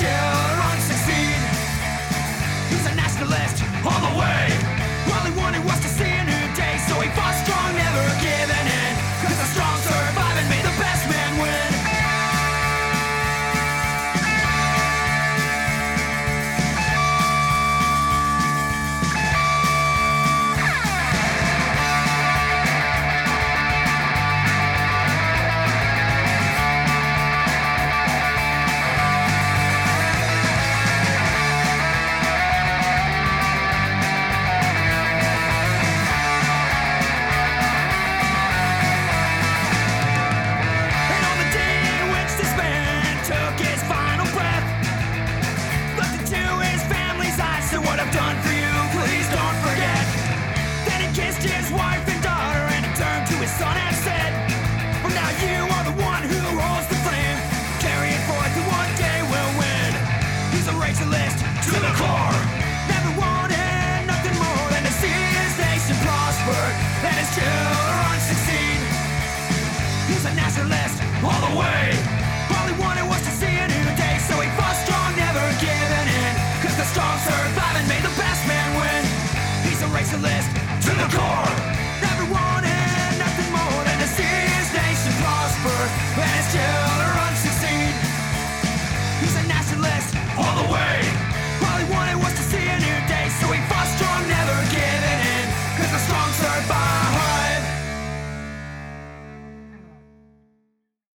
till